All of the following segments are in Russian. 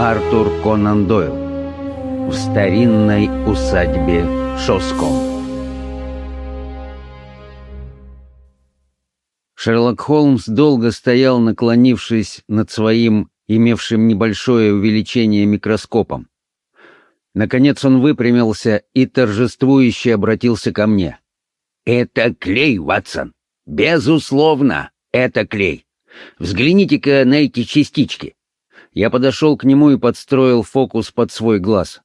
Артур Конан Дойл В старинной усадьбе Шоском Шерлок Холмс долго стоял, наклонившись над своим, имевшим небольшое увеличение микроскопом. Наконец он выпрямился и торжествующе обратился ко мне. «Это клей, Ватсон! Безусловно, это клей! Взгляните-ка на эти частички!» Я подошел к нему и подстроил фокус под свой глаз.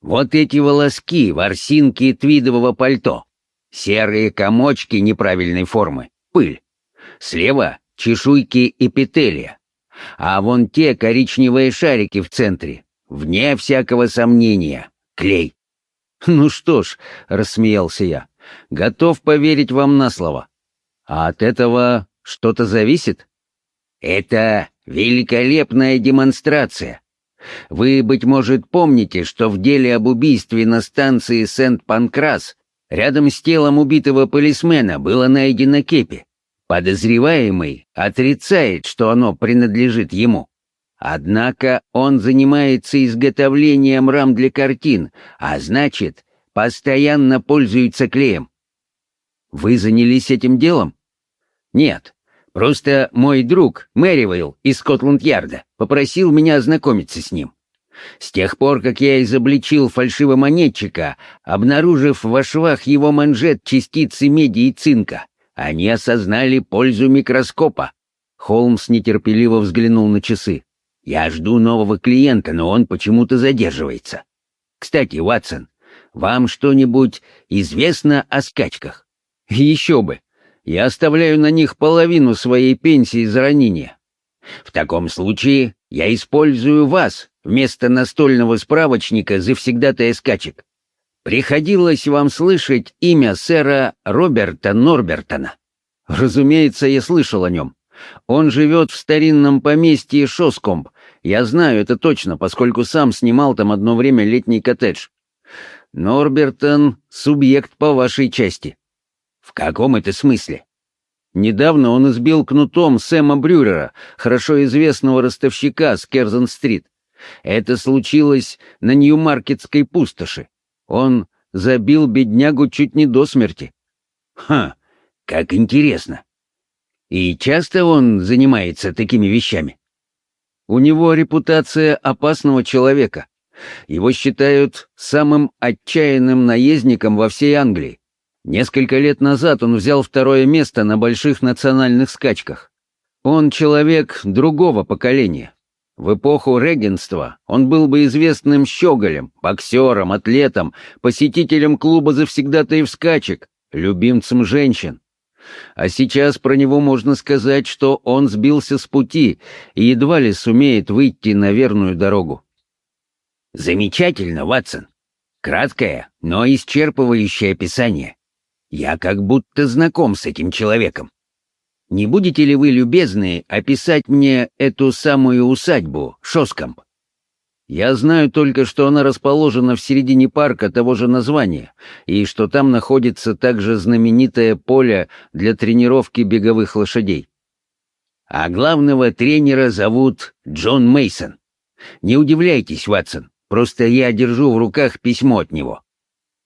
«Вот эти волоски, ворсинки твидового пальто, серые комочки неправильной формы, пыль. Слева — чешуйки эпителия, а вон те коричневые шарики в центре, Вне всякого сомнения. Клей. «Ну что ж», — рассмеялся я, — «готов поверить вам на слово. А от этого что-то зависит?» «Это великолепная демонстрация. Вы, быть может, помните, что в деле об убийстве на станции Сент-Панкрас рядом с телом убитого полисмена было найдено кепи. Подозреваемый отрицает, что оно принадлежит ему. Однако он занимается изготовлением рам для картин, а значит, постоянно пользуется клеем. Вы занялись этим делом? Нет. Просто мой друг Мэривейл из Скотланд-Ярда попросил меня ознакомиться с ним. С тех пор, как я изобличил фальшивомонетчика, обнаружив во швах его манжет частицы меди и цинка, они осознали пользу микроскопа. Холмс нетерпеливо взглянул на часы. Я жду нового клиента, но он почему-то задерживается. Кстати, Ватсон, вам что-нибудь известно о скачках? Еще бы. Я оставляю на них половину своей пенсии за ранение. В таком случае я использую вас вместо настольного справочника завсегдатая скачек. Приходилось вам слышать имя сэра Роберта Норбертона? Разумеется, я слышал о нем. Он живет в старинном поместье Шоскомб. Я знаю это точно, поскольку сам снимал там одно время летний коттедж. Норбертон — субъект по вашей части. В каком это смысле? Недавно он избил кнутом Сэма Брюрера, хорошо известного ростовщика с Керзон-стрит. Это случилось на Нью-Маркетской пустоши. Он забил беднягу чуть не до смерти. Ха, как интересно. И часто он занимается такими вещами? У него репутация опасного человека. Его считают самым отчаянным наездником во всей Англии. Несколько лет назад он взял второе место на больших национальных скачках. Он человек другого поколения. В эпоху регенства он был бы известным щеголем, боксером, атлетом, посетителем клуба завсегдатаев скачек, любимцем женщин. А сейчас про него можно сказать, что он сбился с пути и едва ли сумеет выйти на верную дорогу. Замечательно, Ватсон. Краткое, но исчерпывающее описание. Я как будто знаком с этим человеком. Не будете ли вы любезны описать мне эту самую усадьбу, Шоскомп? Я знаю только, что она расположена в середине парка того же названия, и что там находится также знаменитое поле для тренировки беговых лошадей. А главного тренера зовут Джон Мейсон. Не удивляйтесь, Ватсон, просто я держу в руках письмо от него.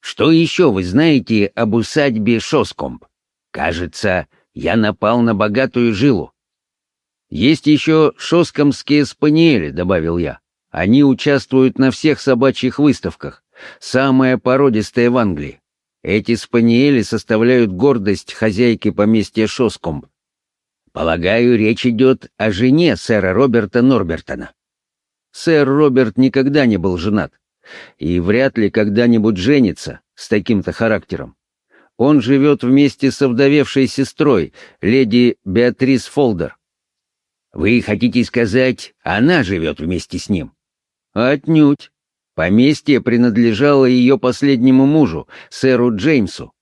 Что еще вы знаете об усадьбе Шоскомб? Кажется, я напал на богатую жилу. Есть еще шоскомские спаниели, добавил я. Они участвуют на всех собачьих выставках, самая породистая в Англии. Эти спаниели составляют гордость хозяйки поместья Шоскомб. Полагаю, речь идет о жене сэра Роберта Норбертона. Сэр Роберт никогда не был женат и вряд ли когда-нибудь женится с таким-то характером. Он живет вместе с овдовевшей сестрой, леди Беатрис Фолдер. Вы хотите сказать, она живет вместе с ним? Отнюдь. Поместье принадлежало ее последнему мужу, сэру Джеймсу.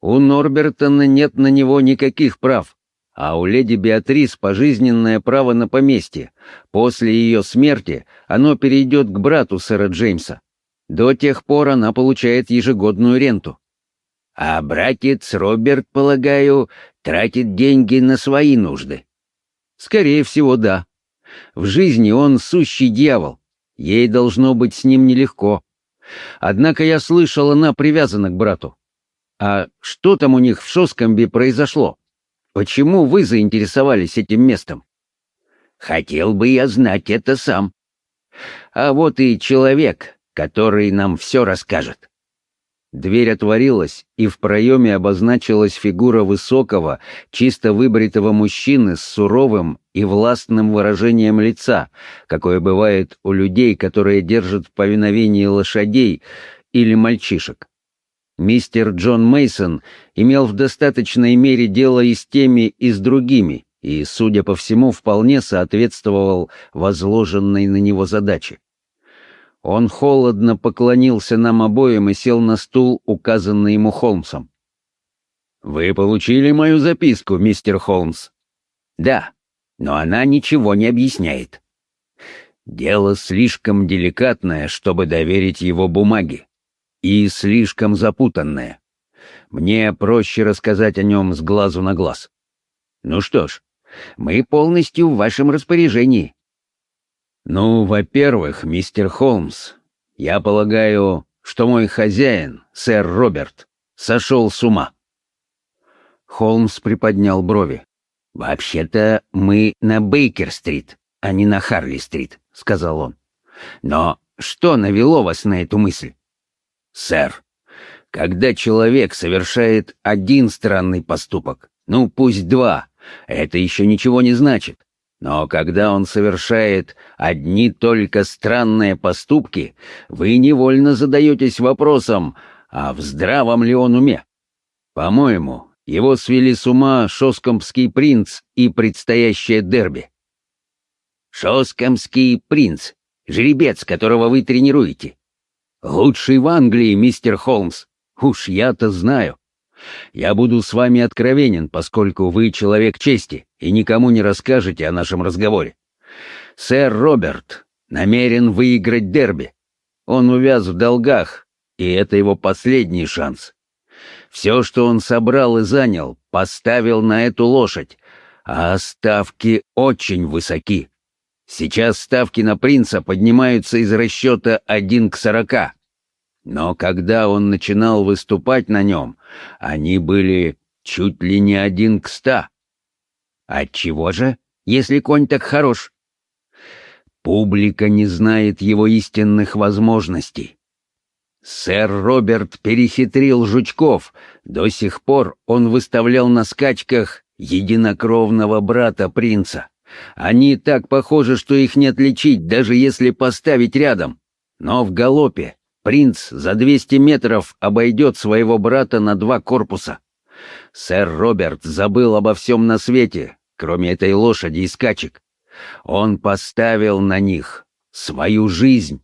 У Норбертона нет на него никаких прав, а у леди Беатрис пожизненное право на поместье. После ее смерти оно перейдет к брату сэра Джеймса. До тех пор она получает ежегодную ренту. А братец Роберт, полагаю, тратит деньги на свои нужды. Скорее всего, да. В жизни он сущий дьявол, Ей должно быть с ним нелегко. Однако я слышал, она привязана к брату. А что там у них в Шоскомбе произошло? Почему вы заинтересовались этим местом? Хотел бы я знать это сам. А вот и человек, который нам все расскажет. Дверь отворилась, и в проеме обозначилась фигура высокого, чисто выбритого мужчины с суровым и властным выражением лица, какое бывает у людей, которые держат в повиновении лошадей или мальчишек. Мистер Джон Мейсон имел в достаточной мере дело и с теми, и с другими, и, судя по всему, вполне соответствовал возложенной на него задаче. Он холодно поклонился нам обоим и сел на стул, указанный ему Холмсом. «Вы получили мою записку, мистер Холмс?» «Да, но она ничего не объясняет». «Дело слишком деликатное, чтобы доверить его бумаге, и слишком запутанное. Мне проще рассказать о нем с глазу на глаз. Ну что ж, мы полностью в вашем распоряжении. «Ну, во-первых, мистер Холмс, я полагаю, что мой хозяин, сэр Роберт, сошел с ума». Холмс приподнял брови. «Вообще-то мы на Бейкер-стрит, а не на Харли-стрит», — сказал он. «Но что навело вас на эту мысль?» «Сэр, когда человек совершает один странный поступок, ну пусть два, это еще ничего не значит. Но когда он совершает одни только странные поступки, вы невольно задаетесь вопросом, а в здравом ли он уме? По-моему, его свели с ума Шоскомский принц и предстоящее дерби. Шоскомский принц, жеребец, которого вы тренируете. Лучший в Англии, мистер Холмс. Уж я-то знаю. Я буду с вами откровенен, поскольку вы человек чести и никому не расскажете о нашем разговоре. Сэр Роберт намерен выиграть дерби. Он увяз в долгах, и это его последний шанс. Все, что он собрал и занял, поставил на эту лошадь, а ставки очень высоки. Сейчас ставки на принца поднимаются из расчета один к сорока. Но когда он начинал выступать на нем, они были чуть ли не один к ста. Отчего же, если конь так хорош? Публика не знает его истинных возможностей. Сэр Роберт перехитрил жучков. До сих пор он выставлял на скачках единокровного брата принца. Они так похожи, что их не отличить, даже если поставить рядом. Но в галопе Принц за 200 метров обойдет своего брата на два корпуса. Сэр Роберт забыл обо всем на свете, кроме этой лошади и скачек. Он поставил на них свою жизнь.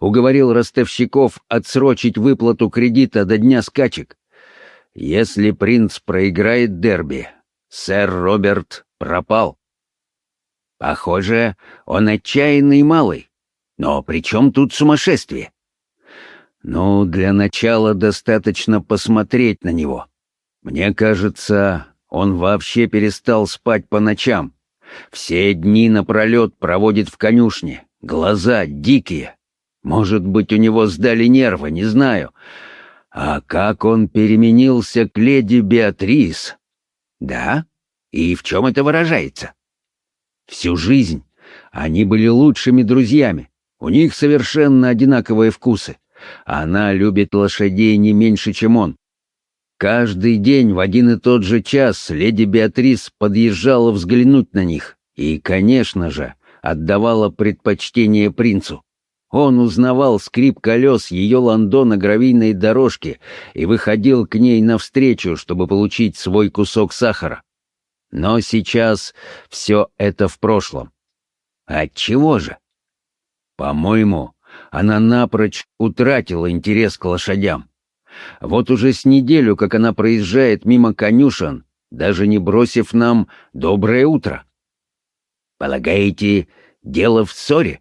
Уговорил ростовщиков отсрочить выплату кредита до дня скачек. Если принц проиграет дерби, сэр Роберт пропал. Похоже, он отчаянный малый. Но при чем тут сумасшествие? Ну, для начала достаточно посмотреть на него. Мне кажется, он вообще перестал спать по ночам. Все дни напролет проводит в конюшне. Глаза дикие. Может быть, у него сдали нервы, не знаю. А как он переменился к леди Беатрис? Да? И в чем это выражается? Всю жизнь они были лучшими друзьями. У них совершенно одинаковые вкусы. Она любит лошадей не меньше, чем он. Каждый день в один и тот же час леди Беатрис подъезжала взглянуть на них и, конечно же, отдавала предпочтение принцу. Он узнавал скрип колес ее ландо на гравийной дорожке и выходил к ней навстречу, чтобы получить свой кусок сахара. Но сейчас все это в прошлом. Отчего же? По-моему, она напрочь утратила интерес к лошадям. Вот уже с неделю, как она проезжает мимо конюшен, даже не бросив нам «доброе утро». Полагаете, дело в ссоре?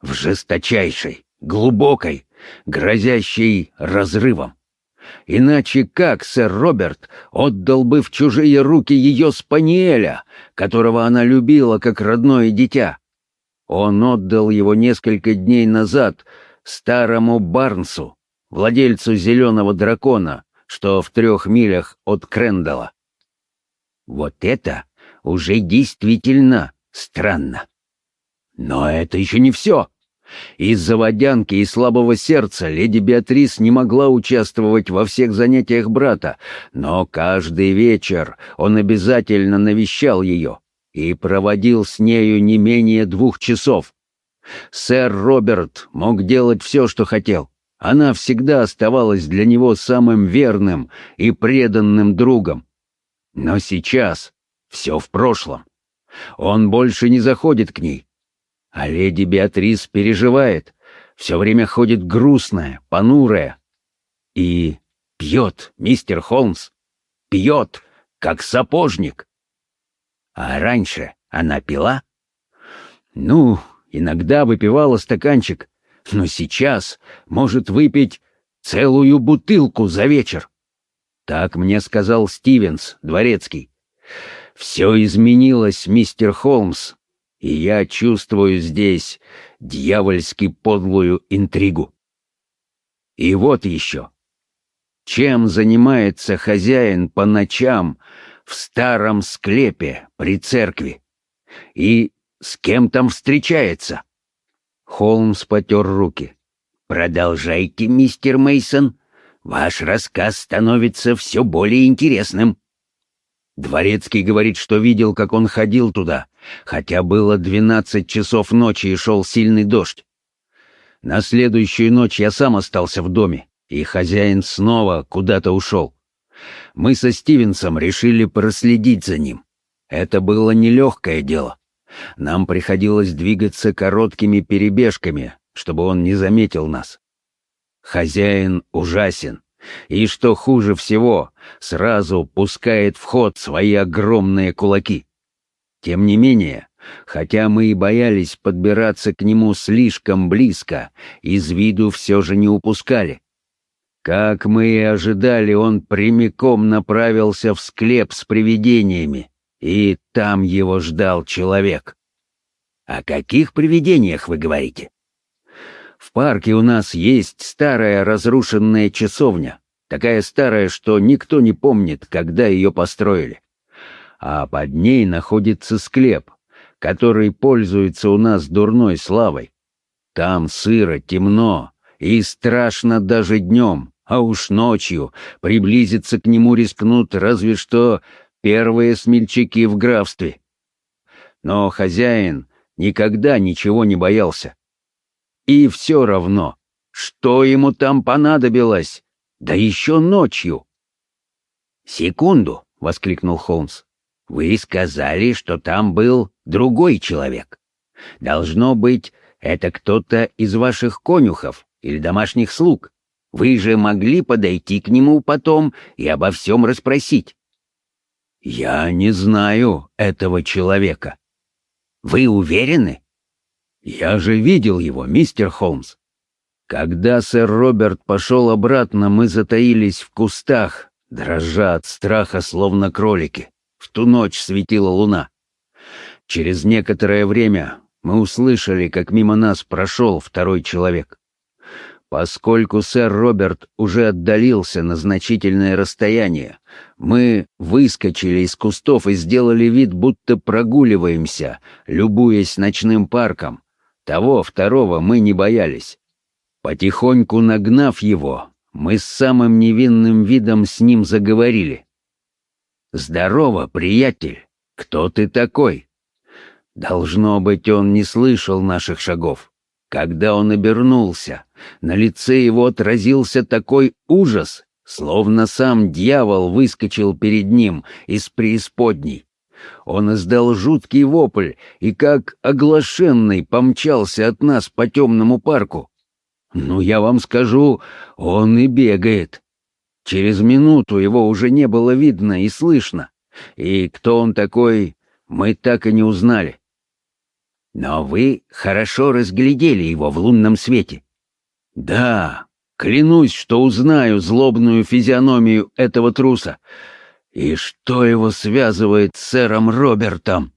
В жесточайшей, глубокой, грозящей разрывом. Иначе как сэр Роберт отдал бы в чужие руки ее спаниеля, которого она любила как родное дитя? Он отдал его несколько дней назад старому Барнсу, владельцу зеленого дракона, что в трех милях от Крендала. Вот это уже действительно странно. Но это еще не все. Из-за водянки и слабого сердца леди Беатрис не могла участвовать во всех занятиях брата, но каждый вечер он обязательно навещал ее и проводил с нею не менее двух часов. Сэр Роберт мог делать все, что хотел. Она всегда оставалась для него самым верным и преданным другом. Но сейчас все в прошлом. Он больше не заходит к ней, а леди Беатрис переживает, все время ходит грустная, понурая. И пьет, мистер Холмс, пьет, как сапожник. А раньше она пила? Ну, иногда выпивала стаканчик, но сейчас может выпить целую бутылку за вечер. Так мне сказал Стивенс, дворецкий. Все изменилось, мистер Холмс, и я чувствую здесь дьявольски подлую интригу. И вот еще. Чем занимается хозяин по ночам в старом склепе при церкви? И с кем там встречается? Холмс потер руки. Продолжайте, мистер Мейсон. Ваш рассказ становится все более интересным. Дворецкий говорит, что видел, как он ходил туда, хотя было двенадцать часов ночи и шел сильный дождь. На следующую ночь я сам остался в доме, и хозяин снова куда-то ушел. Мы со Стивенсом решили проследить за ним. Это было нелегкое дело. Нам приходилось двигаться короткими перебежками, чтобы он не заметил нас. Хозяин ужасен, и, что хуже всего, сразу пускает в ход свои огромные кулаки. Тем не менее, хотя мы и боялись подбираться к нему слишком близко, из виду все же не упускали. Как мы и ожидали, он прямиком направился в склеп с привидениями, и там его ждал человек. «О каких привидениях вы говорите?» В парке у нас есть старая разрушенная часовня, такая старая, что никто не помнит, когда ее построили. А под ней находится склеп, который пользуется у нас дурной славой. Там сыро, темно и страшно даже днем, а уж ночью приблизиться к нему рискнут разве что первые смельчаки в графстве. Но хозяин никогда ничего не боялся. И все равно, что ему там понадобилось, да еще ночью. «Секунду!» — воскликнул Холмс. «Вы сказали, что там был другой человек. Должно быть, это кто-то из ваших конюхов или домашних слуг. Вы же могли подойти к нему потом и обо всем расспросить». «Я не знаю этого человека». «Вы уверены?» «Я же видел его, мистер Холмс. Когда сэр Роберт пошел обратно, мы затаились в кустах, дрожа от страха, словно кролики. В ту ночь светила луна. Через некоторое время мы услышали, как мимо нас прошел второй человек. Поскольку сэр Роберт уже отдалился на значительное расстояние, мы выскочили из кустов и сделали вид, будто прогуливаемся, любуясь ночным парком, того второго мы не боялись. Потихоньку нагнав его, мы с самым невинным видом с ним заговорили. «Здорово, приятель! Кто ты такой?» Должно быть, он не слышал наших шагов. Когда он обернулся, на лице его отразился такой ужас, словно сам дьявол выскочил перед ним из преисподней. Он издал жуткий вопль и, как оглашенный, помчался от нас по темному парку. Ну, я вам скажу, он и бегает. Через минуту его уже не было видно и слышно. И кто он такой, мы так и не узнали. Но вы хорошо разглядели его в лунном свете. Да, клянусь, что узнаю злобную физиономию этого труса. И что его связывает с сэром Робертом?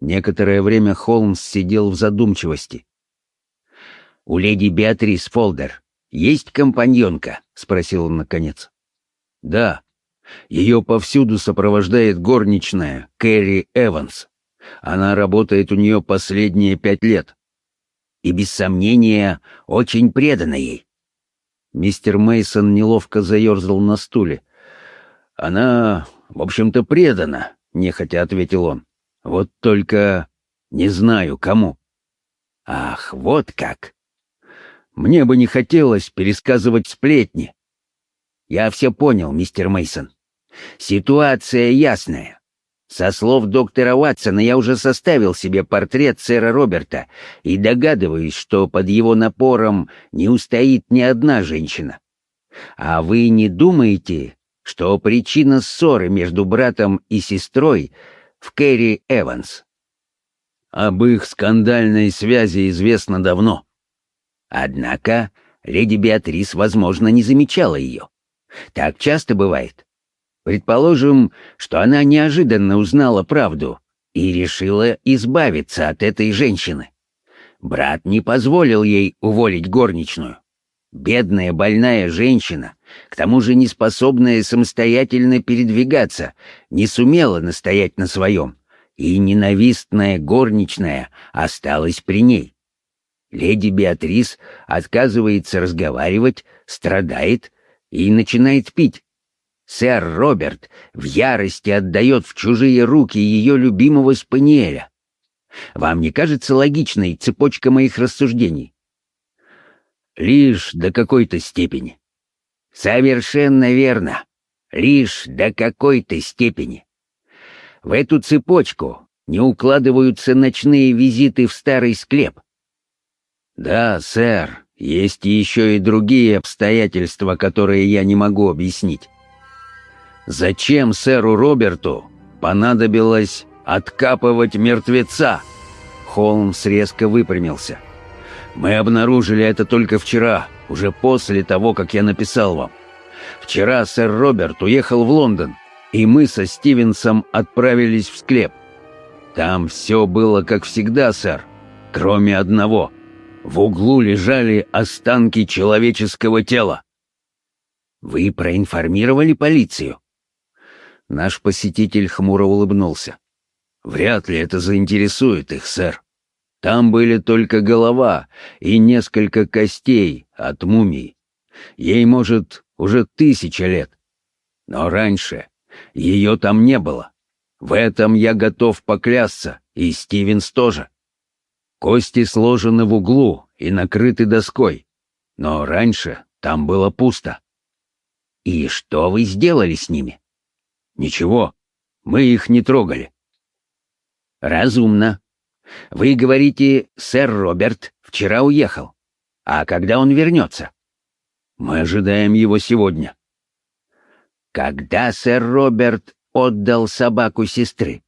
Некоторое время Холмс сидел в задумчивости. «У леди Беатрис Фолдер есть компаньонка?» — спросил он наконец. «Да. Ее повсюду сопровождает горничная Кэрри Эванс. Она работает у нее последние пять лет. И, без сомнения, очень предана ей». Мистер Мейсон неловко заерзал на стуле. «Она, в общем-то, предана», — нехотя ответил он. «Вот только не знаю, кому». «Ах, вот как!» Мне бы не хотелось пересказывать сплетни. Я все понял, мистер Мейсон. Ситуация ясная. Со слов доктора Ватсона я уже составил себе портрет сэра Роберта и догадываюсь, что под его напором не устоит ни одна женщина. А вы не думаете, что причина ссоры между братом и сестрой в Кэрри Эванс? Об их скандальной связи известно давно. Однако леди Беатрис, возможно, не замечала ее. Так часто бывает. Предположим, что она неожиданно узнала правду и решила избавиться от этой женщины. Брат не позволил ей уволить горничную. Бедная больная женщина, к тому же не способная самостоятельно передвигаться, не сумела настоять на своем, и ненавистная горничная осталась при ней. Леди Беатрис отказывается разговаривать, страдает и начинает пить. Сэр Роберт в ярости отдает в чужие руки ее любимого спаниеля. Вам не кажется логичной цепочка моих рассуждений? Лишь до какой-то степени. Совершенно верно. Лишь до какой-то степени. В эту цепочку не укладываются ночные визиты в старый склеп, «Да, сэр, есть еще и другие обстоятельства, которые я не могу объяснить. Зачем сэру Роберту понадобилось откапывать мертвеца?» Холмс резко выпрямился. «Мы обнаружили это только вчера, уже после того, как я написал вам. Вчера сэр Роберт уехал в Лондон, и мы со Стивенсом отправились в склеп. Там все было как всегда, сэр, кроме одного — в углу лежали останки человеческого тела. Вы проинформировали полицию? Наш посетитель хмуро улыбнулся. Вряд ли это заинтересует их, сэр. Там были только голова и несколько костей от мумии. Ей, может, уже тысяча лет. Но раньше ее там не было. В этом я готов поклясться, и Стивенс тоже. Кости сложены в углу и накрыты доской, но раньше там было пусто. И что вы сделали с ними? Ничего, мы их не трогали. Разумно. Вы говорите, сэр Роберт вчера уехал. А когда он вернется? Мы ожидаем его сегодня. Когда сэр Роберт отдал собаку сестры?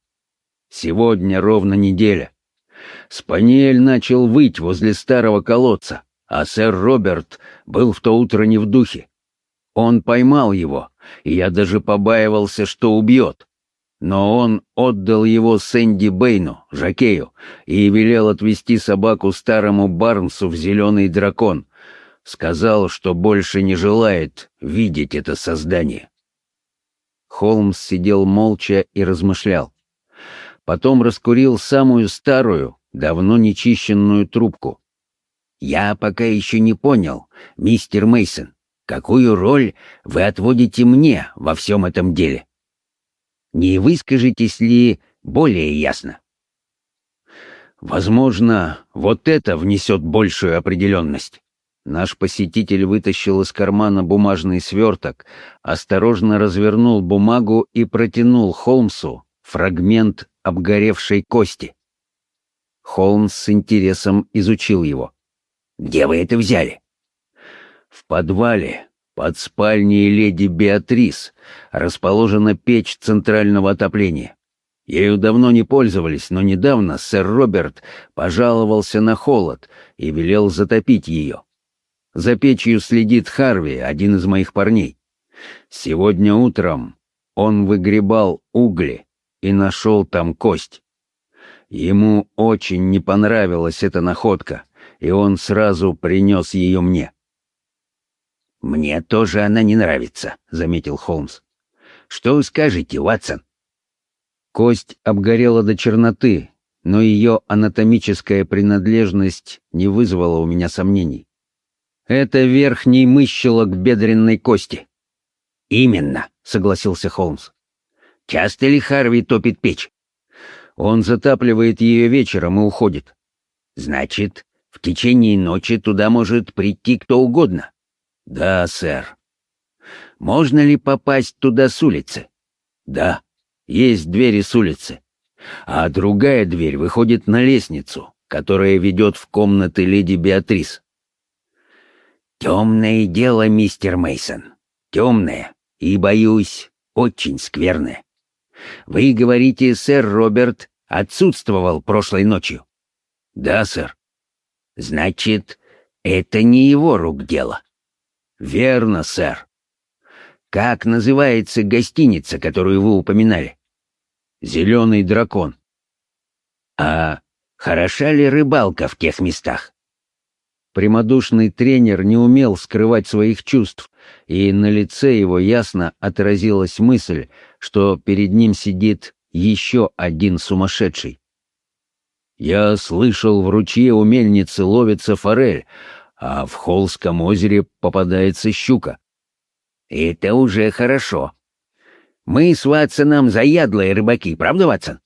Сегодня ровно неделя. Спаниель начал выть возле старого колодца, а сэр Роберт был в то утро не в духе. Он поймал его, и я даже побаивался, что убьет. Но он отдал его Сэнди Бэйну, Жакею, и велел отвезти собаку старому Барнсу в «Зеленый дракон». Сказал, что больше не желает видеть это создание. Холмс сидел молча и размышлял потом раскурил самую старую, давно нечищенную трубку. «Я пока еще не понял, мистер Мейсон, какую роль вы отводите мне во всем этом деле? Не выскажетесь ли более ясно?» «Возможно, вот это внесет большую определенность». Наш посетитель вытащил из кармана бумажный сверток, осторожно развернул бумагу и протянул Холмсу фрагмент обгоревшей кости. Холмс с интересом изучил его. «Где вы это взяли?» «В подвале, под спальней леди Беатрис, расположена печь центрального отопления. Ею давно не пользовались, но недавно сэр Роберт пожаловался на холод и велел затопить ее. За печью следит Харви, один из моих парней. Сегодня утром он выгребал угли и нашел там кость. Ему очень не понравилась эта находка, и он сразу принес ее мне. «Мне тоже она не нравится», — заметил Холмс. «Что скажете, Ватсон?» Кость обгорела до черноты, но ее анатомическая принадлежность не вызвала у меня сомнений. Это верхний мыщелок бедренной кости. «Именно», — согласился Холмс. «Часто ли Харви топит печь?» Он затапливает ее вечером и уходит. «Значит, в течение ночи туда может прийти кто угодно?» «Да, сэр». «Можно ли попасть туда с улицы?» «Да, есть двери с улицы. А другая дверь выходит на лестницу, которая ведет в комнаты леди Беатрис». «Темное дело, мистер Мейсон. Темное и, боюсь, очень скверное. Вы говорите, сэр Роберт отсутствовал прошлой ночью?» «Да, сэр». «Значит, это не его рук дело?» «Верно, сэр». «Как называется гостиница, которую вы упоминали?» «Зеленый дракон». «А хороша ли рыбалка в тех местах?» Прямодушный тренер не умел скрывать своих чувств, и на лице его ясно отразилась мысль, что перед ним сидит еще один сумасшедший. Я слышал, в ручье у мельницы ловится форель, а в Холском озере попадается щука. Это уже хорошо. Мы с Ватсоном заядлые рыбаки, правда, Ватсон?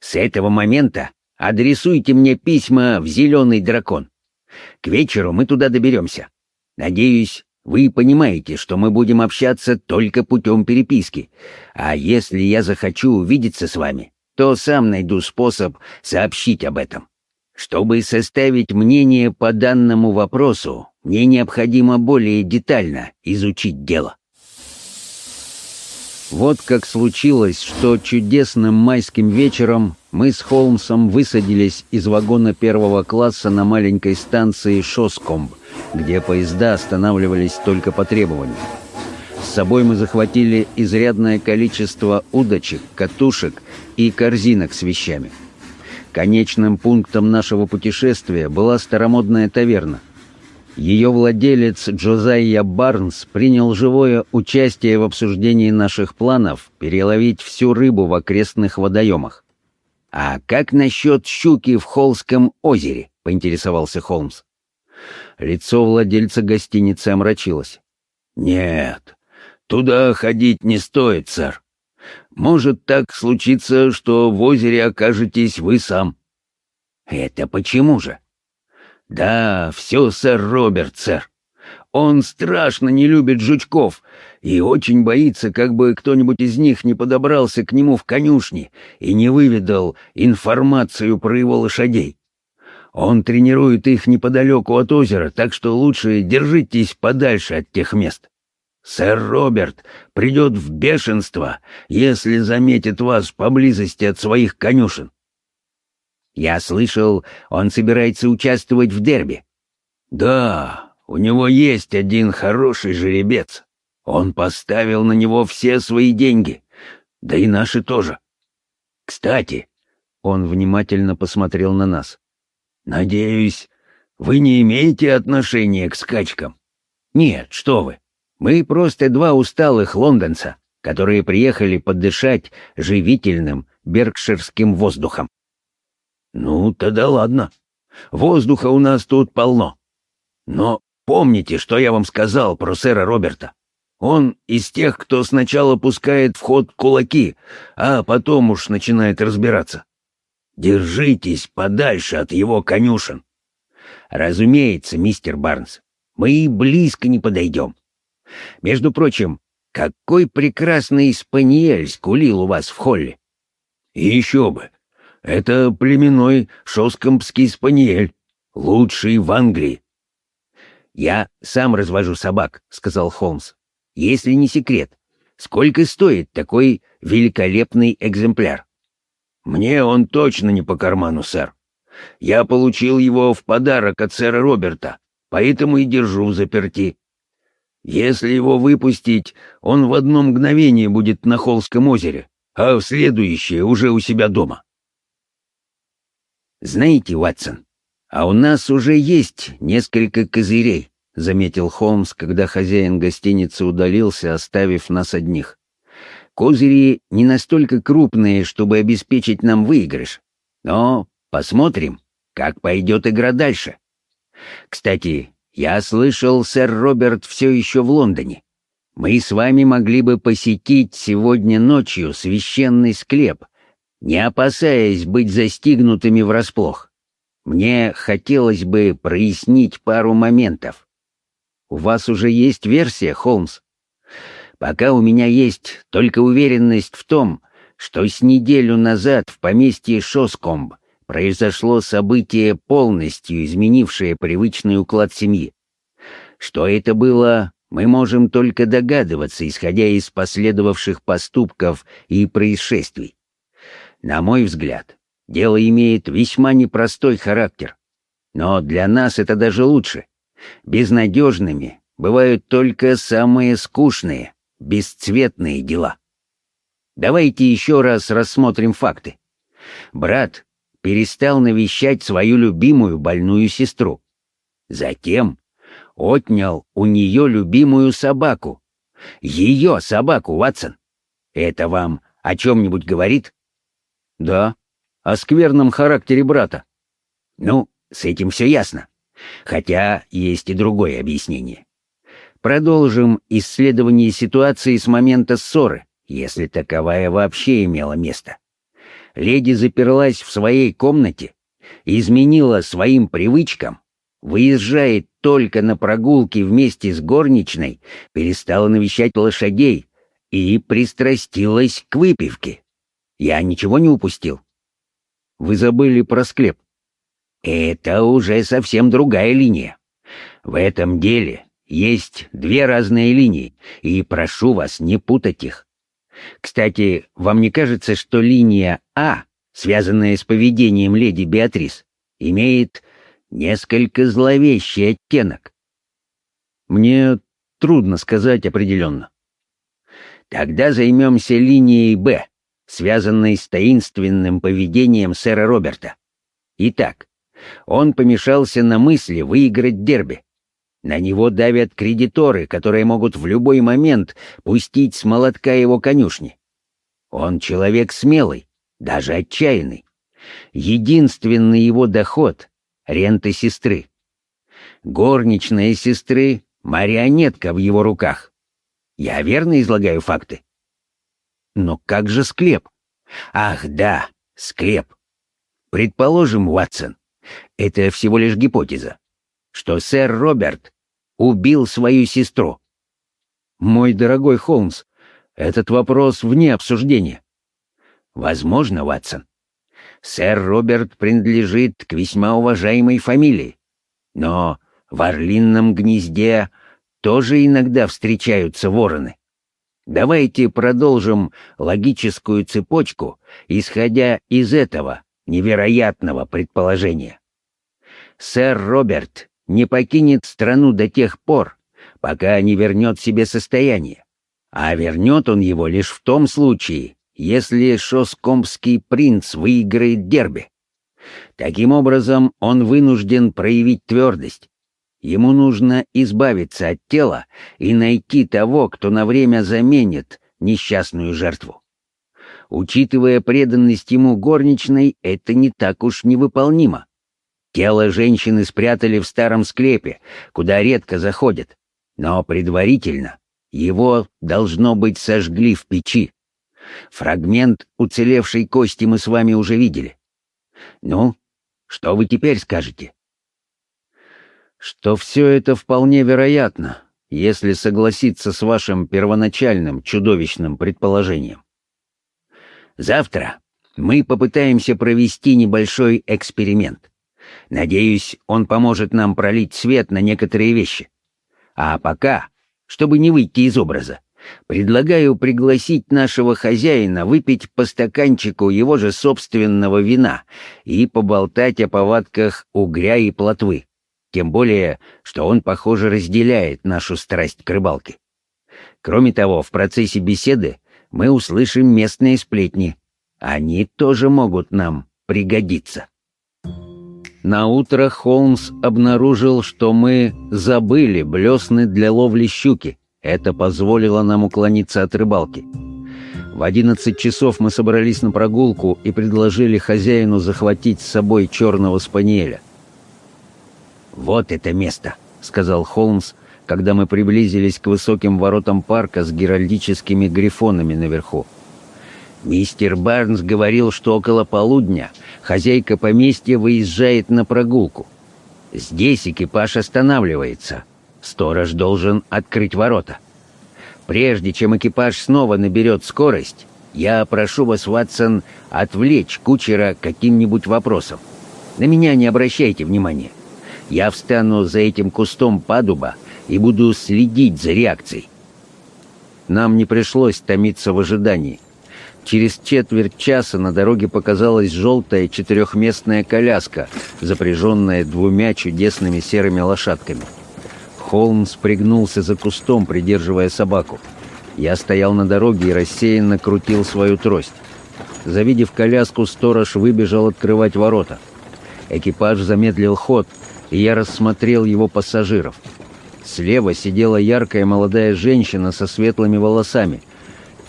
С этого момента адресуйте мне письма в «Зеленый дракон». К вечеру мы туда доберемся. Надеюсь, вы понимаете, что мы будем общаться только путем переписки. А если я захочу увидеться с вами, то сам найду способ сообщить об этом. Чтобы составить мнение по данному вопросу, мне необходимо более детально изучить дело. Вот как случилось, что чудесным майским вечером мы с Холмсом высадились из вагона первого класса на маленькой станции Шоскомб, где поезда останавливались только по требованию. С собой мы захватили изрядное количество удочек, катушек и корзинок с вещами. Конечным пунктом нашего путешествия была старомодная таверна — ее владелец Джозайя Барнс принял живое участие в обсуждении наших планов переловить всю рыбу в окрестных водоемах. «А как насчет щуки в Холском озере?» — поинтересовался Холмс. Лицо владельца гостиницы омрачилось. «Нет, туда ходить не стоит, сэр. Может так случиться, что в озере окажетесь вы сам». «Это почему же?» «Да, все сэр Роберт, сэр. Он страшно не любит жучков и очень боится, как бы кто-нибудь из них не подобрался к нему в конюшне и не выведал информацию про его лошадей. Он тренирует их неподалеку от озера, так что лучше держитесь подальше от тех мест. Сэр Роберт придет в бешенство, если заметит вас поблизости от своих конюшен. Я слышал, он собирается участвовать в дерби. Да, у него есть один хороший жеребец. Он поставил на него все свои деньги, да и наши тоже. Кстати, он внимательно посмотрел на нас. Надеюсь, вы не имеете отношения к скачкам? Нет, что вы. Мы просто два усталых лондонца, которые приехали подышать живительным беркширским воздухом. «Ну, тогда ладно. Воздуха у нас тут полно. Но помните, что я вам сказал про сэра Роберта? Он из тех, кто сначала пускает в ход кулаки, а потом уж начинает разбираться. Держитесь подальше от его конюшен. Разумеется, мистер Барнс, мы и близко не подойдем. Между прочим, какой прекрасный спаниель скулил у вас в холле. И еще бы, это племенной шоскомпский спаниель, лучший в Англии. «Я сам развожу собак», — сказал Холмс. «Если не секрет, сколько стоит такой великолепный экземпляр?» «Мне он точно не по карману, сэр. Я получил его в подарок от сэра Роберта, поэтому и держу в заперти. Если его выпустить, он в одно мгновение будет на Холском озере, а в следующее уже у себя дома». Знаете, Ватсон, а у нас уже есть несколько козырей, заметил Холмс, когда хозяин гостиницы удалился, оставив нас одних. Козыри не настолько крупные, чтобы обеспечить нам выигрыш. Но посмотрим, как пойдет игра дальше. Кстати, я слышал, сэр Роберт все еще в Лондоне. Мы с вами могли бы посетить сегодня ночью священный склеп, не опасаясь быть застигнутыми врасплох. Мне хотелось бы прояснить пару моментов. У вас уже есть версия, Холмс? Пока у меня есть только уверенность в том, что с неделю назад в поместье Шоскомб произошло событие, полностью изменившее привычный уклад семьи. Что это было, мы можем только догадываться, исходя из последовавших поступков и происшествий. На мой взгляд, дело имеет весьма непростой характер. Но для нас это даже лучше. Безнадежными бывают только самые скучные, бесцветные дела. Давайте еще раз рассмотрим факты. Брат перестал навещать свою любимую больную сестру. Затем отнял у нее любимую собаку. Ее собаку, Ватсон. Это вам о чем-нибудь говорит? Да, о скверном характере брата. Ну, с этим все ясно. Хотя есть и другое объяснение. Продолжим исследование ситуации с момента ссоры, если таковая вообще имела место леди заперлась в своей комнате, изменила своим привычкам, выезжает только на прогулки вместе с горничной, перестала навещать лошадей и пристрастилась к выпивке. Я ничего не упустил. Вы забыли про склеп. Это уже совсем другая линия. В этом деле есть две разные линии, и прошу вас не путать их. Кстати, вам не кажется, что линия А, связанная с поведением леди Беатрис, имеет несколько зловещий оттенок? Мне трудно сказать определенно. Тогда займемся линией Б, связанной с таинственным поведением сэра Роберта. Итак, он помешался на мысли выиграть дерби. На него давят кредиторы, которые могут в любой момент пустить с молотка его конюшни. Он человек смелый, даже отчаянный. Единственный его доход — рента сестры. Горничная сестры — марионетка в его руках. Я верно излагаю факты? Но как же склеп? Ах, да, склеп. Предположим, Ватсон, это всего лишь гипотеза что сэр Роберт убил свою сестру. Мой дорогой Холмс, этот вопрос вне обсуждения. Возможно, Ватсон. Сэр Роберт принадлежит к весьма уважаемой фамилии. Но в орлинном гнезде тоже иногда встречаются вороны. Давайте продолжим логическую цепочку, исходя из этого невероятного предположения. Сэр Роберт не покинет страну до тех пор, пока не вернет себе состояние. А вернет он его лишь в том случае, если шоскомский принц выиграет дерби. Таким образом, он вынужден проявить твердость. Ему нужно избавиться от тела и найти того, кто на время заменит несчастную жертву. Учитывая преданность ему горничной, это не так уж невыполнимо. Тело женщины спрятали в старом склепе, куда редко заходят, но предварительно его, должно быть, сожгли в печи. Фрагмент уцелевшей кости мы с вами уже видели. Ну, что вы теперь скажете? Что все это вполне вероятно, если согласиться с вашим первоначальным чудовищным предположением. Завтра мы попытаемся провести небольшой эксперимент. Надеюсь, он поможет нам пролить свет на некоторые вещи. А пока, чтобы не выйти из образа, предлагаю пригласить нашего хозяина выпить по стаканчику его же собственного вина и поболтать о повадках угря и плотвы. Тем более, что он, похоже, разделяет нашу страсть к рыбалке. Кроме того, в процессе беседы мы услышим местные сплетни. Они тоже могут нам пригодиться. На утро Холмс обнаружил, что мы забыли блесны для ловли щуки. Это позволило нам уклониться от рыбалки. В одиннадцать часов мы собрались на прогулку и предложили хозяину захватить с собой черного спаниеля. «Вот это место!» — сказал Холмс, когда мы приблизились к высоким воротам парка с геральдическими грифонами наверху. Мистер Барнс говорил, что около полудня хозяйка поместья выезжает на прогулку. Здесь экипаж останавливается. Сторож должен открыть ворота. Прежде чем экипаж снова наберет скорость, я прошу вас, Ватсон, отвлечь кучера каким-нибудь вопросом. На меня не обращайте внимания. Я встану за этим кустом падуба и буду следить за реакцией. Нам не пришлось томиться в ожидании. Через четверть часа на дороге показалась желтая четырехместная коляска, запряженная двумя чудесными серыми лошадками. Холмс пригнулся за кустом, придерживая собаку. Я стоял на дороге и рассеянно крутил свою трость. Завидев коляску, сторож выбежал открывать ворота. Экипаж замедлил ход, и я рассмотрел его пассажиров. Слева сидела яркая молодая женщина со светлыми волосами —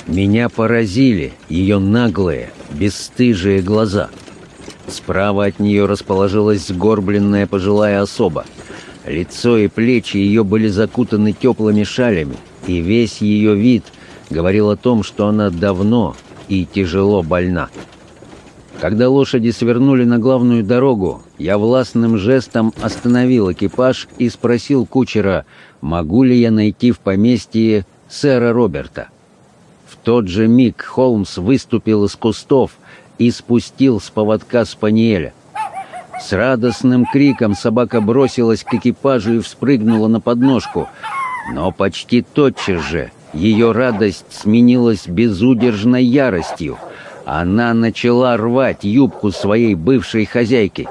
меня поразили ее наглые, бесстыжие глаза. Справа от нее расположилась сгорбленная пожилая особа. Лицо и плечи ее были закутаны теплыми шалями, и весь ее вид говорил о том, что она давно и тяжело больна. Когда лошади свернули на главную дорогу, я властным жестом остановил экипаж и спросил кучера, могу ли я найти в поместье сэра Роберта тот же миг Холмс выступил из кустов и спустил с поводка спаниеля. С радостным криком собака бросилась к экипажу и вспрыгнула на подножку, но почти тотчас же ее радость сменилась безудержной яростью. Она начала рвать юбку своей бывшей хозяйки.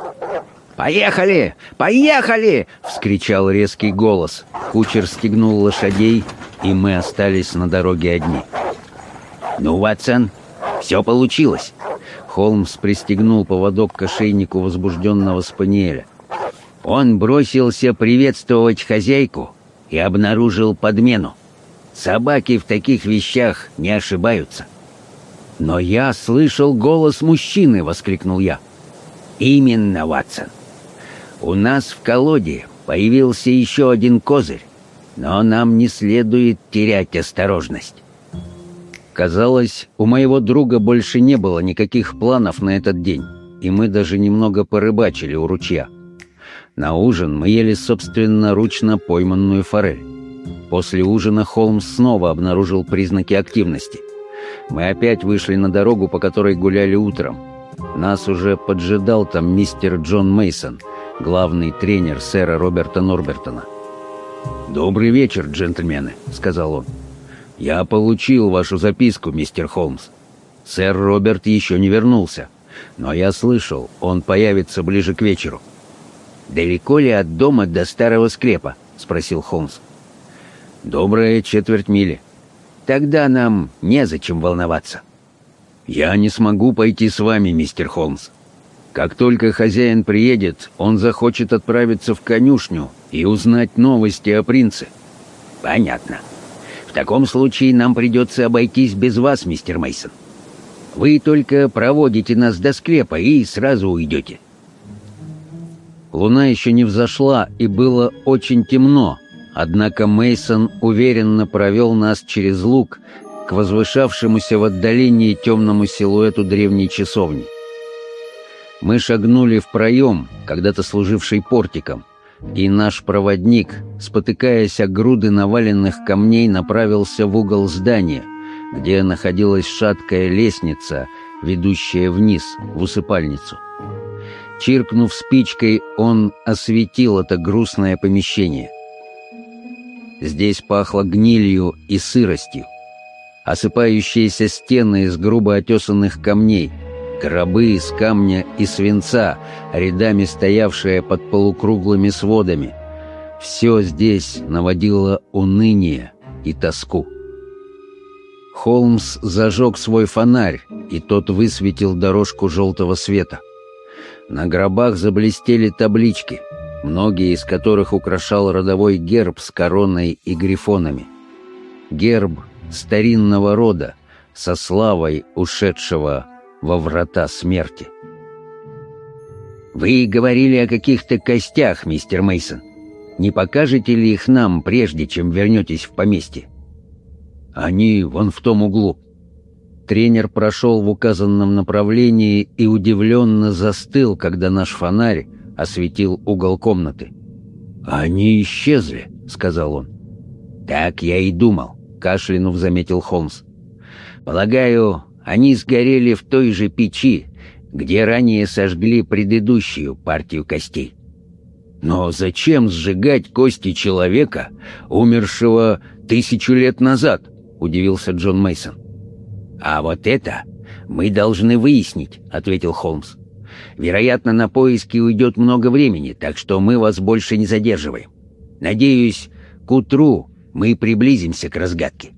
«Поехали! Поехали!» — вскричал резкий голос. Кучер стегнул лошадей, и мы остались на дороге одни. «Ну, Ватсон, все получилось!» Холмс пристегнул поводок к ошейнику возбужденного спаниеля. Он бросился приветствовать хозяйку и обнаружил подмену. Собаки в таких вещах не ошибаются. «Но я слышал голос мужчины!» — воскликнул я. «Именно, Ватсон. У нас в колоде появился еще один козырь, но нам не следует терять осторожность. Казалось, у моего друга больше не было никаких планов на этот день, и мы даже немного порыбачили у ручья. На ужин мы ели собственноручно пойманную форель. После ужина Холмс снова обнаружил признаки активности. Мы опять вышли на дорогу, по которой гуляли утром. Нас уже поджидал там мистер Джон Мейсон, главный тренер сэра Роберта Норбертона. «Добрый вечер, джентльмены», — сказал он. «Я получил вашу записку, мистер Холмс. Сэр Роберт еще не вернулся, но я слышал, он появится ближе к вечеру». «Далеко ли от дома до старого склепа?» — спросил Холмс. «Добрая четверть мили. Тогда нам незачем волноваться». «Я не смогу пойти с вами, мистер Холмс. Как только хозяин приедет, он захочет отправиться в конюшню и узнать новости о принце». «Понятно. В таком случае нам придется обойтись без вас, мистер Мейсон. Вы только проводите нас до склепа и сразу уйдете. Луна еще не взошла, и было очень темно, однако Мейсон уверенно провел нас через луг к возвышавшемуся в отдалении темному силуэту древней часовни. Мы шагнули в проем, когда-то служивший портиком, и наш проводник, спотыкаясь о груды наваленных камней, направился в угол здания, где находилась шаткая лестница, ведущая вниз, в усыпальницу. Чиркнув спичкой, он осветил это грустное помещение. Здесь пахло гнилью и сыростью. Осыпающиеся стены из грубо отесанных камней — Гробы из камня и свинца, рядами стоявшие под полукруглыми сводами. Все здесь наводило уныние и тоску. Холмс зажег свой фонарь, и тот высветил дорожку желтого света. На гробах заблестели таблички, многие из которых украшал родовой герб с короной и грифонами. Герб старинного рода со славой ушедшего во врата смерти. «Вы говорили о каких-то костях, мистер Мейсон. Не покажете ли их нам, прежде чем вернетесь в поместье?» «Они вон в том углу». Тренер прошел в указанном направлении и удивленно застыл, когда наш фонарь осветил угол комнаты. «Они исчезли», — сказал он. «Так я и думал», — кашлянув заметил Холмс. «Полагаю, они сгорели в той же печи, где ранее сожгли предыдущую партию костей. Но зачем сжигать кости человека, умершего тысячу лет назад? удивился Джон Мейсон. А вот это мы должны выяснить, ответил Холмс. Вероятно, на поиски уйдет много времени, так что мы вас больше не задерживаем. Надеюсь, к утру мы приблизимся к разгадке.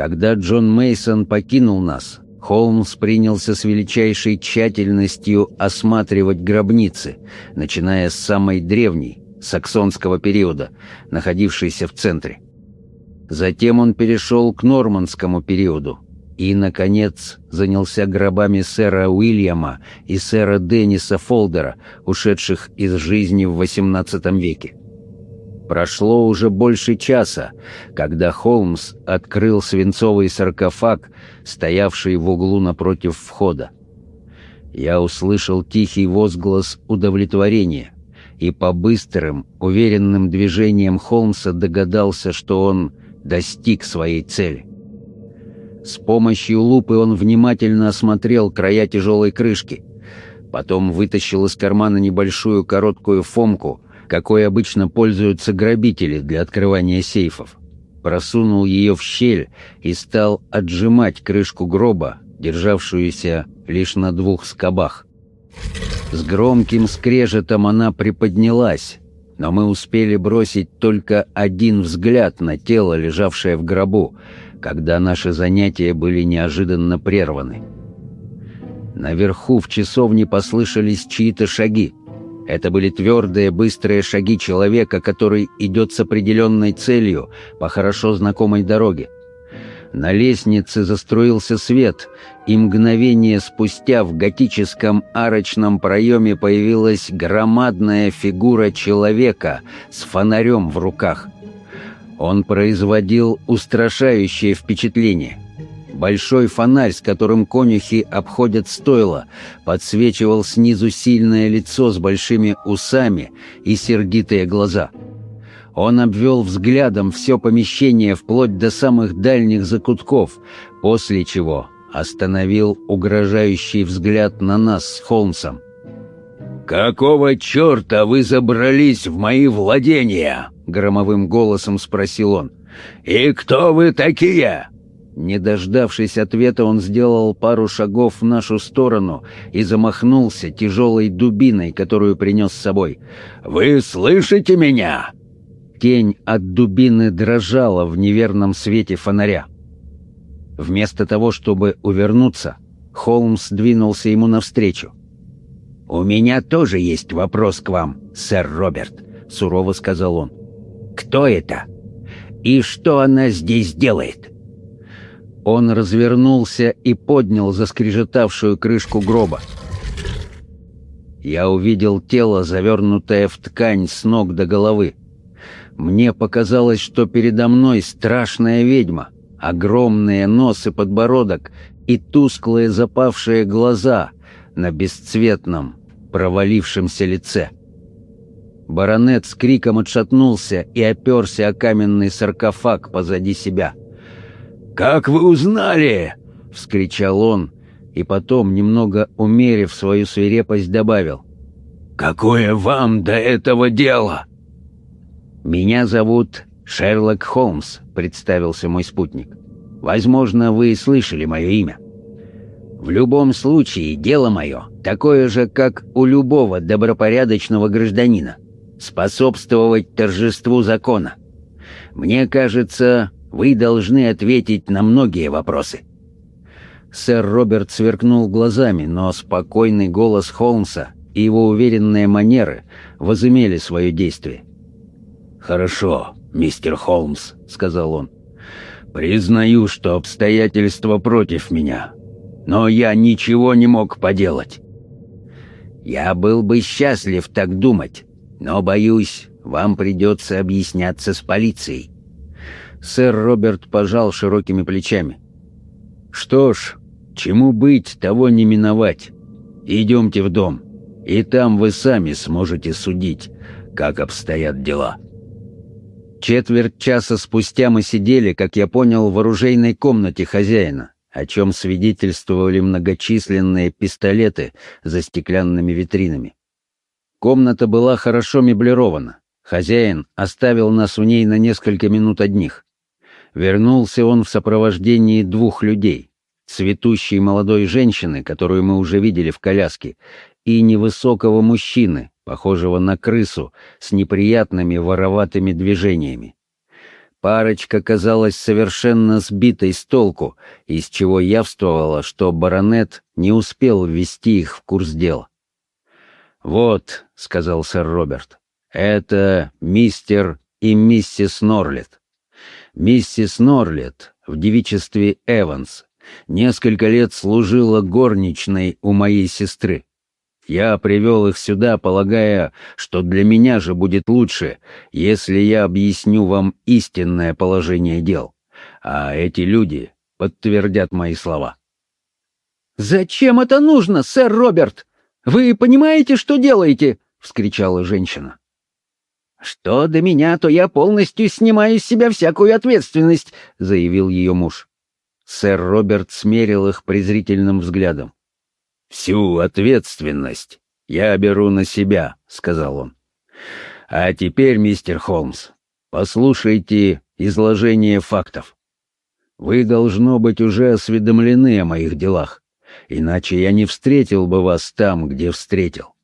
Когда Джон Мейсон покинул нас, Холмс принялся с величайшей тщательностью осматривать гробницы, начиная с самой древней, саксонского периода, находившейся в центре. Затем он перешел к нормандскому периоду и, наконец, занялся гробами сэра Уильяма и сэра Денниса Фолдера, ушедших из жизни в XVIII веке. Прошло уже больше часа, когда Холмс открыл свинцовый саркофаг, стоявший в углу напротив входа. Я услышал тихий возглас удовлетворения и по быстрым, уверенным движениям Холмса догадался, что он достиг своей цели. С помощью лупы он внимательно осмотрел края тяжелой крышки, потом вытащил из кармана небольшую короткую фомку — какой обычно пользуются грабители для открывания сейфов. Просунул ее в щель и стал отжимать крышку гроба, державшуюся лишь на двух скобах. С громким скрежетом она приподнялась, но мы успели бросить только один взгляд на тело, лежавшее в гробу, когда наши занятия были неожиданно прерваны. Наверху в часовне послышались чьи-то шаги. Это были твердые, быстрые шаги человека, который идет с определенной целью по хорошо знакомой дороге. На лестнице заструился свет, и мгновение спустя в готическом арочном проеме появилась громадная фигура человека с фонарем в руках. Он производил устрашающее впечатление — Большой фонарь, с которым конюхи обходят стойло, подсвечивал снизу сильное лицо с большими усами и сердитые глаза. Он обвел взглядом все помещение вплоть до самых дальних закутков, после чего остановил угрожающий взгляд на нас с Холмсом. «Какого черта вы забрались в мои владения?» — громовым голосом спросил он. «И кто вы такие?» Не дождавшись ответа, он сделал пару шагов в нашу сторону и замахнулся тяжелой дубиной, которую принес с собой. «Вы слышите меня?» Тень от дубины дрожала в неверном свете фонаря. Вместо того, чтобы увернуться, Холмс двинулся ему навстречу. «У меня тоже есть вопрос к вам, сэр Роберт», — сурово сказал он. «Кто это? И что она здесь делает?» Он развернулся и поднял заскрежетавшую крышку гроба. Я увидел тело, завернутое в ткань с ног до головы. Мне показалось, что передо мной страшная ведьма, огромные нос и подбородок и тусклые запавшие глаза на бесцветном, провалившемся лице. Баронет с криком отшатнулся и оперся о каменный саркофаг позади себя — «Как вы узнали?» — вскричал он, и потом, немного умерив свою свирепость, добавил. «Какое вам до этого дело?» «Меня зовут Шерлок Холмс», — представился мой спутник. «Возможно, вы слышали мое имя. В любом случае, дело мое такое же, как у любого добропорядочного гражданина — способствовать торжеству закона. Мне кажется, вы должны ответить на многие вопросы». Сэр Роберт сверкнул глазами, но спокойный голос Холмса и его уверенные манеры возымели свое действие. «Хорошо, мистер Холмс», — сказал он. «Признаю, что обстоятельства против меня, но я ничего не мог поделать». «Я был бы счастлив так думать, но, боюсь, вам придется объясняться с полицией». Сэр Роберт пожал широкими плечами. «Что ж, чему быть, того не миновать. Идемте в дом, и там вы сами сможете судить, как обстоят дела». Четверть часа спустя мы сидели, как я понял, в оружейной комнате хозяина, о чем свидетельствовали многочисленные пистолеты за стеклянными витринами. Комната была хорошо меблирована. Хозяин оставил нас в ней на несколько минут одних. Вернулся он в сопровождении двух людей. Цветущей молодой женщины, которую мы уже видели в коляске, и невысокого мужчины, похожего на крысу, с неприятными вороватыми движениями. Парочка казалась совершенно сбитой с толку, из чего явствовало, что баронет не успел ввести их в курс дела. «Вот», — сказал сэр Роберт, — «это мистер и миссис Норлет. Миссис Норлет в девичестве Эванс несколько лет служила горничной у моей сестры. Я привел их сюда, полагая, что для меня же будет лучше, если я объясню вам истинное положение дел. А эти люди подтвердят мои слова. «Зачем это нужно, сэр Роберт? Вы понимаете, что делаете?» — вскричала женщина. «Что до меня, то я полностью снимаю с себя всякую ответственность», — заявил ее муж. Сэр Роберт смерил их презрительным взглядом. «Всю ответственность я беру на себя», — сказал он. «А теперь, мистер Холмс, послушайте изложение фактов. Вы, должно быть, уже осведомлены о моих делах, иначе я не встретил бы вас там, где встретил.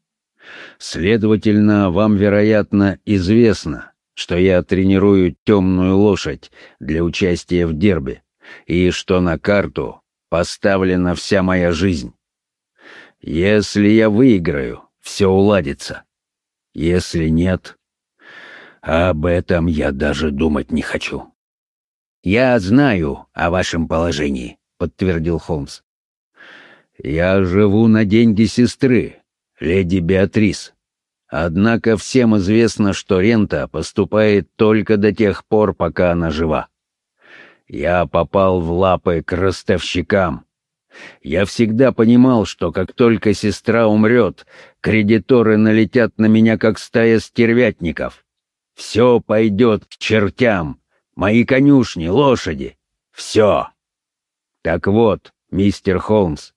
Следовательно, вам, вероятно, известно, что я тренирую темную лошадь для участия в дерби, и что на карту поставлена вся моя жизнь. Если я выиграю, все уладится. Если нет, об этом я даже думать не хочу. «Я знаю о вашем положении», — подтвердил Холмс. «Я живу на деньги сестры, леди Беатрис. Однако всем известно, что рента поступает только до тех пор, пока она жива. Я попал в лапы к ростовщикам. Я всегда понимал, что как только сестра умрет, кредиторы налетят на меня, как стая стервятников. Все пойдет к чертям, мои конюшни, лошади, все. Так вот, мистер Холмс,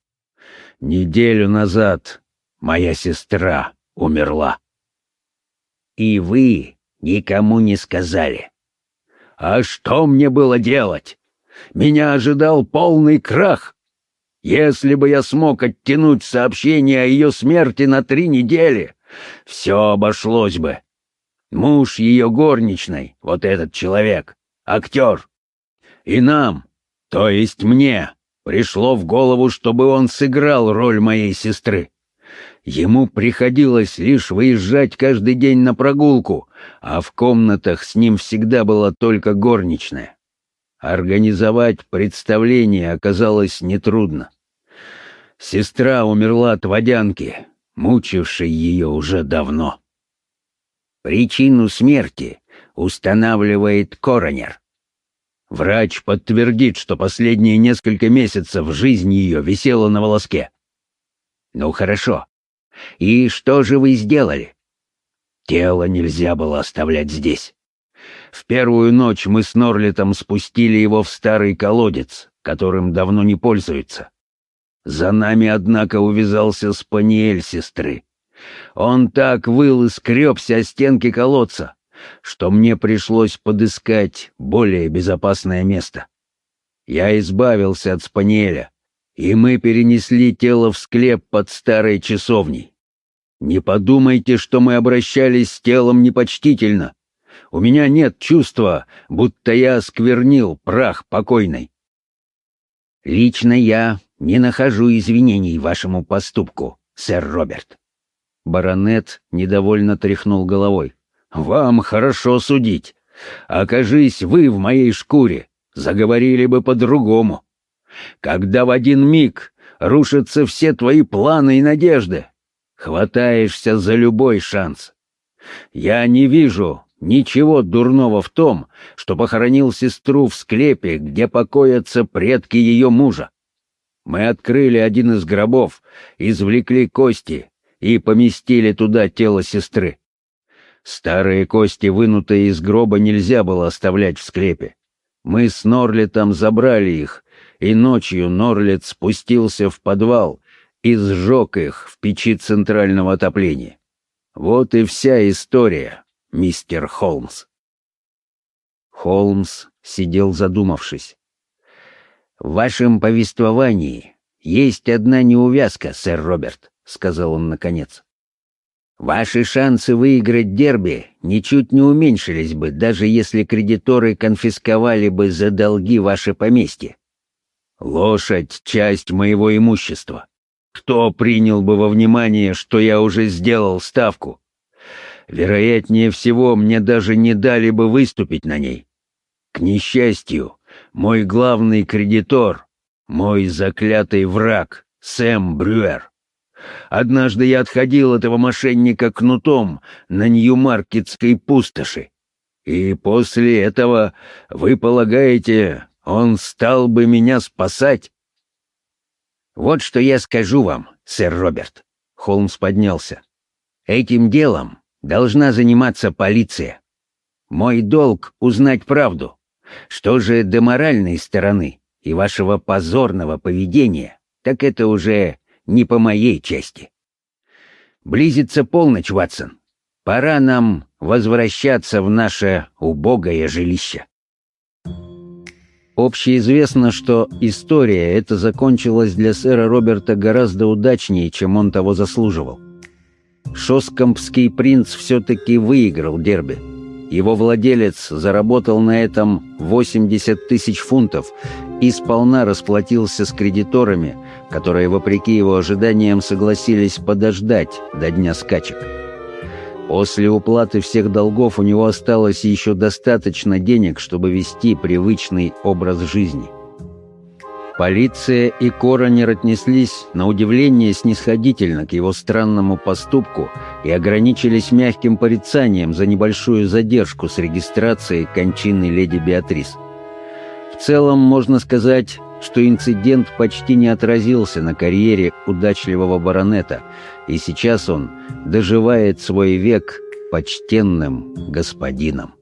неделю назад Моя сестра умерла. И вы никому не сказали. А что мне было делать? Меня ожидал полный крах. Если бы я смог оттянуть сообщение о ее смерти на три недели, все обошлось бы. Муж ее горничной, вот этот человек, актер. И нам, то есть мне, пришло в голову, чтобы он сыграл роль моей сестры. Ему приходилось лишь выезжать каждый день на прогулку, а в комнатах с ним всегда была только горничная. Организовать представление оказалось нетрудно. Сестра умерла от водянки, мучившей ее уже давно. Причину смерти устанавливает коронер. Врач подтвердит, что последние несколько месяцев жизнь ее висела на волоске. Ну хорошо, и что же вы сделали? Тело нельзя было оставлять здесь. В первую ночь мы с Норлитом спустили его в старый колодец, которым давно не пользуются. За нами, однако, увязался спаниель сестры. Он так выл и скребся о стенки колодца, что мне пришлось подыскать более безопасное место. Я избавился от спаниеля, и мы перенесли тело в склеп под старой часовней. Не подумайте, что мы обращались с телом непочтительно. У меня нет чувства, будто я осквернил прах покойной. Лично я Не нахожу извинений вашему поступку, сэр Роберт. Баронет недовольно тряхнул головой. «Вам хорошо судить. Окажись вы в моей шкуре, заговорили бы по-другому. Когда в один миг рушатся все твои планы и надежды, хватаешься за любой шанс. Я не вижу ничего дурного в том, что похоронил сестру в склепе, где покоятся предки ее мужа. Мы открыли один из гробов, извлекли кости и поместили туда тело сестры. Старые кости, вынутые из гроба, нельзя было оставлять в склепе. Мы с Норлетом забрали их, и ночью Норлет спустился в подвал и сжег их в печи центрального отопления. Вот и вся история, мистер Холмс. Холмс сидел задумавшись. «В вашем повествовании есть одна неувязка, сэр Роберт», — сказал он наконец. «Ваши шансы выиграть дерби ничуть не уменьшились бы, даже если кредиторы конфисковали бы за долги ваше поместье». «Лошадь — часть моего имущества. Кто принял бы во внимание, что я уже сделал ставку? Вероятнее всего, мне даже не дали бы выступить на ней. К несчастью, мой главный кредитор, мой заклятый враг, Сэм Брюер. Однажды я отходил этого мошенника кнутом на Нью-Маркетской пустоши. И после этого, вы полагаете, он стал бы меня спасать? Вот что я скажу вам, сэр Роберт. Холмс поднялся. Этим делом должна заниматься полиция. Мой долг — узнать правду. Что же до моральной стороны и вашего позорного поведения, так это уже не по моей части. Близится полночь, Ватсон. Пора нам возвращаться в наше убогое жилище. Общеизвестно, что история эта закончилась для сэра Роберта гораздо удачнее, чем он того заслуживал. Шоскомпский принц все-таки выиграл дерби. Его владелец заработал на этом 80 тысяч фунтов и сполна расплатился с кредиторами, которые, вопреки его ожиданиям, согласились подождать до дня скачек. После уплаты всех долгов у него осталось еще достаточно денег, чтобы вести привычный образ жизни. Полиция и Коронер отнеслись на удивление снисходительно к его странному поступку и ограничились мягким порицанием за небольшую задержку с регистрацией кончины леди Беатрис. В целом можно сказать, что инцидент почти не отразился на карьере удачливого баронета, и сейчас он доживает свой век почтенным господином.